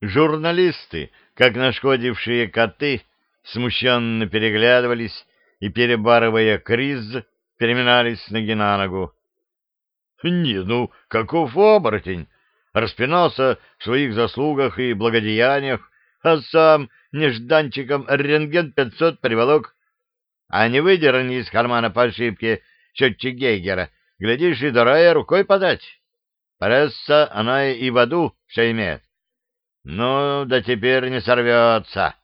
Журналисты, как нашкодившие коты, смущенно переглядывались и, перебарывая криз, переминались ноги на ногу. — Не, ну, каков оборотень! Распинался в своих заслугах и благодеяниях, а сам нежданчиком рентген пятьсот приволок. А не выдерни из кармана по ошибке счетчик Гейгера, глядишь, и дорая рукой подать. Пресса, она и в аду все имеет. Ну, да теперь не сорвется.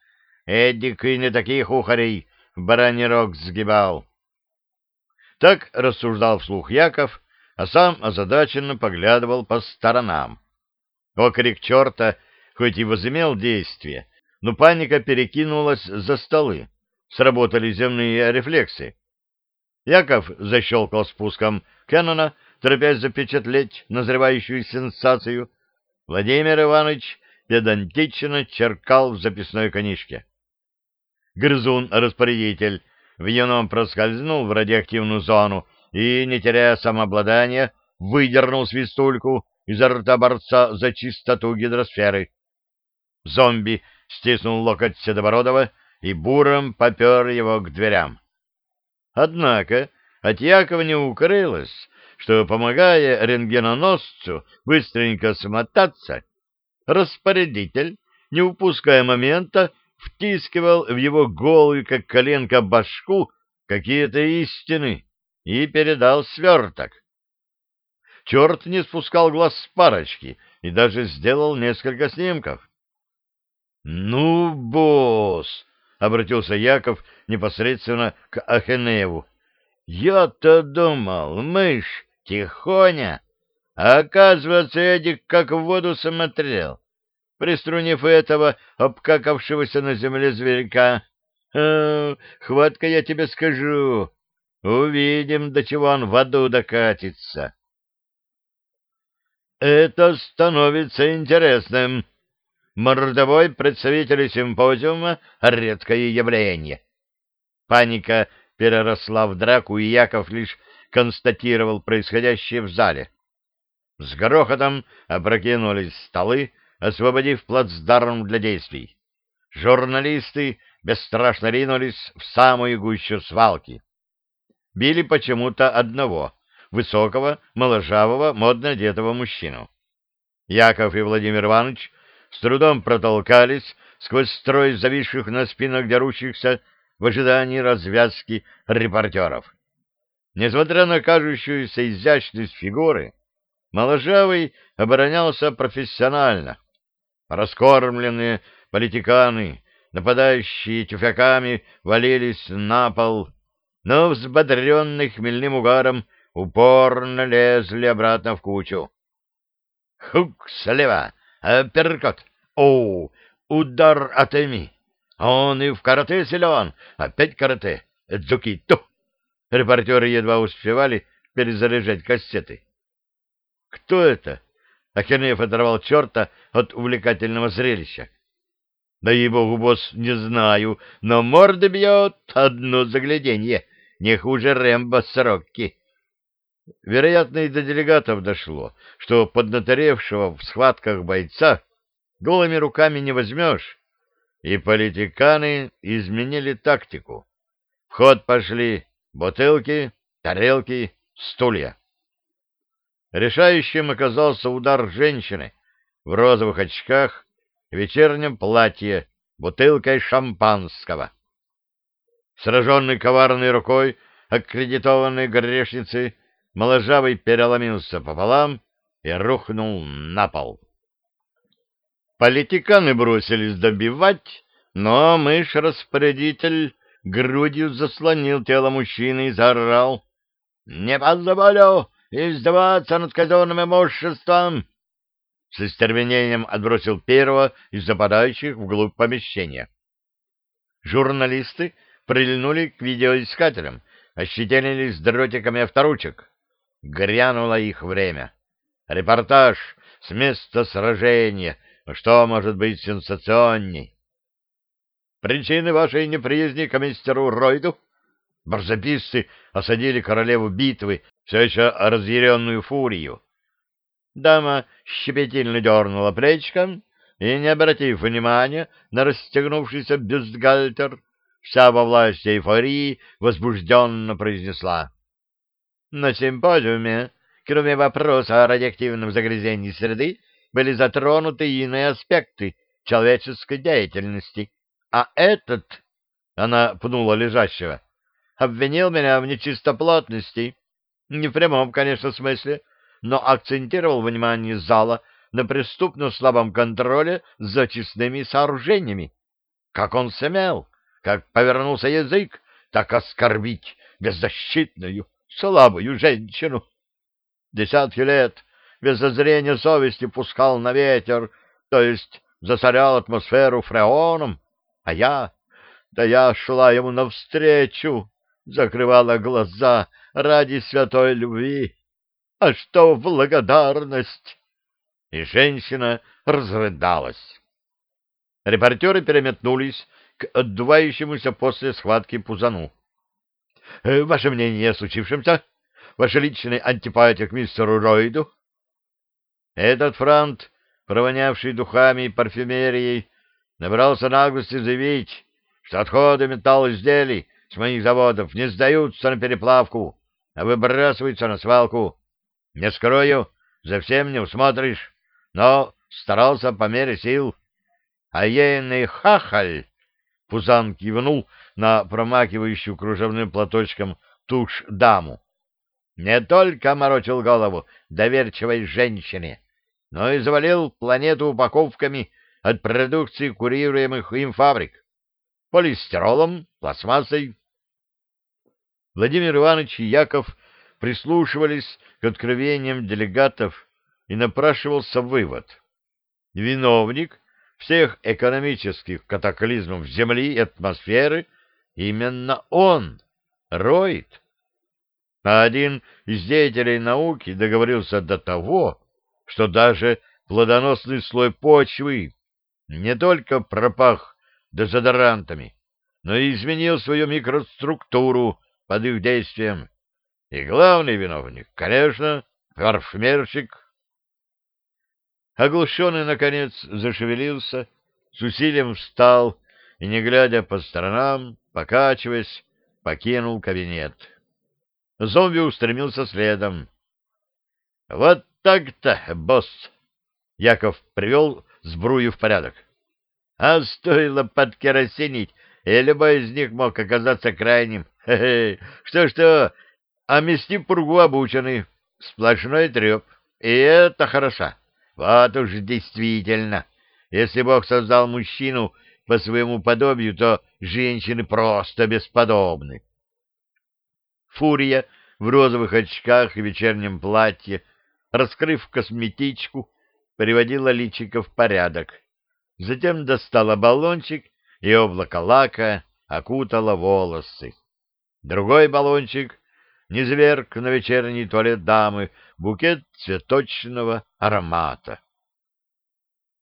Эдик и не таких ухарей в бараний сгибал. Так рассуждал вслух Яков, а сам озадаченно поглядывал по сторонам. Окрик черта хоть и возымел действие, но паника перекинулась за столы. Сработали земные рефлексы. Яков защелкал спуском Кеннона, торопясь запечатлеть назревающую сенсацию. Владимир Иванович педантично черкал в записной книжке. Грызун-распорядитель в юном проскользнул в радиоактивную зону и, не теряя самообладания, выдернул свистульку изо рта борца за чистоту гидросферы. Зомби стиснул локоть Седобородова и буром попер его к дверям. Однако от Якова не укрылось, что, помогая рентгеноносцу быстренько смотаться, распорядитель, не упуская момента, втискивал в его голую, как коленка, башку какие-то истины и передал сверток. Черт не спускал глаз с парочки и даже сделал несколько снимков. — Ну, босс! — обратился Яков непосредственно к Ахенееву. — Я-то думал, мышь, тихоня, а оказывается, Эдик как в воду смотрел приструнив этого обкакавшегося на земле зверька. «А, хватка, я тебе скажу. Увидим, до чего он в аду докатится». «Это становится интересным. Мордовой представитель симпозиума — редкое явление». Паника переросла в драку, и Яков лишь констатировал происходящее в зале. С грохотом опрокинулись столы, освободив плацдарм для действий. Журналисты бесстрашно ринулись в самую гущу свалки. Били почему-то одного, высокого, моложавого, модно одетого мужчину. Яков и Владимир Иванович с трудом протолкались сквозь строй зависших на спинах дерущихся в ожидании развязки репортеров. Несмотря на кажущуюся изящность фигуры, Моложавый оборонялся профессионально, Раскормленные политиканы, нападающие тюфяками, валились на пол, но взбодренные хмельным угаром упорно лезли обратно в кучу. Хук слева, апперкот, о, удар от Эми. Он и в карате силен, опять карате, дзукиту. Репортеры едва успевали перезаряжать кассеты. Кто это? Ахернеев оторвал черта от увлекательного зрелища. Да ей-богу, босс, не знаю, но морды бьет одно загляденье, не хуже Рэмбо Сорокки. Вероятно, и до делегатов дошло, что поднаторевшего в схватках бойца голыми руками не возьмешь, и политиканы изменили тактику. В ход пошли бутылки, тарелки, стулья. Решающим оказался удар женщины в розовых очках, вечернем платье, бутылкой шампанского. Сраженный коварной рукой аккредитованной грешницы, моложавый переломился пополам и рухнул на пол. Политиканы бросились добивать, но мышь-распорядитель грудью заслонил тело мужчины и заорал. — Не позволю! Издеваться над казенным имуществом!» С истервенением отбросил первого из западающих вглубь помещения. Журналисты прильнули к видеоискателям, ощетинились дротиками авторучек. Грянуло их время. Репортаж с места сражения. Что может быть сенсационней? Причины вашей неприязни к мистеру Ройду? Барзаписцы осадили королеву битвы все еще разъяренную фурию. Дама щепетильно дернула плечком, и, не обратив внимания на расстегнувшийся бюстгальтер, вся во власти эйфории возбужденно произнесла. На симпозиуме, кроме вопроса о радиоактивном загрязнении среды, были затронуты иные аспекты человеческой деятельности. А этот, — она пнула лежащего, — обвинил меня в нечистоплотности. Не в прямом, конечно, смысле, но акцентировал внимание зала на преступно слабом контроле за честными сооружениями. Как он сумел, как повернулся язык, так оскорбить беззащитную, слабую женщину. Десятки лет без зазрения совести пускал на ветер, то есть засорял атмосферу фреоном, а я, да я шла ему навстречу, закрывала глаза ради святой любви. А что благодарность? И женщина разрыдалась. Репортеры переметнулись к отдувающемуся после схватки Пузану. «Э, — Ваше мнение о случившемся? Ваша личная антипатия к мистеру Ройду? Этот франт, провонявший духами и парфюмерией, набрался наглости заявить, что отходы металлоизделий с моих заводов не сдаются на переплавку, а выбрасываются на свалку. Не скрою, за всем не усмотришь, но старался по мере сил. А ейный хахаль Пузан кивнул на промакивающую кружевным платочком тушь даму. Не только морочил голову доверчивой женщине, но и завалил планету упаковками от продукции курируемых им фабрик. Полистиролом, пластмассой. Владимир Иванович и Яков прислушивались к откровениям делегатов и напрашивался вывод. Виновник всех экономических катаклизмов Земли и атмосферы именно он, Ройд. А один из деятелей науки договорился до того, что даже плодоносный слой почвы не только пропах дезодорантами, но и изменил свою микроструктуру под их действием. И главный виновник, конечно, парфюмерщик Оглушенный, наконец, зашевелился, с усилием встал и, не глядя по сторонам, покачиваясь, покинул кабинет. Зомби устремился следом. — Вот так-то, босс! — Яков привел сбрую в порядок. — А стоило подкеросинить, и любой из них мог оказаться крайним. Что-что, а мести пургу обученный, сплошной треп, и это хорошо. Вот уж действительно, если Бог создал мужчину по своему подобию, то женщины просто бесподобны. Фурия в розовых очках и вечернем платье, раскрыв косметичку, приводила личико в порядок. Затем достала баллончик и облако лака окутала волосы. Другой баллончик низверг на вечерний туалет дамы букет цветочного аромата.